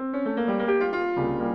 Música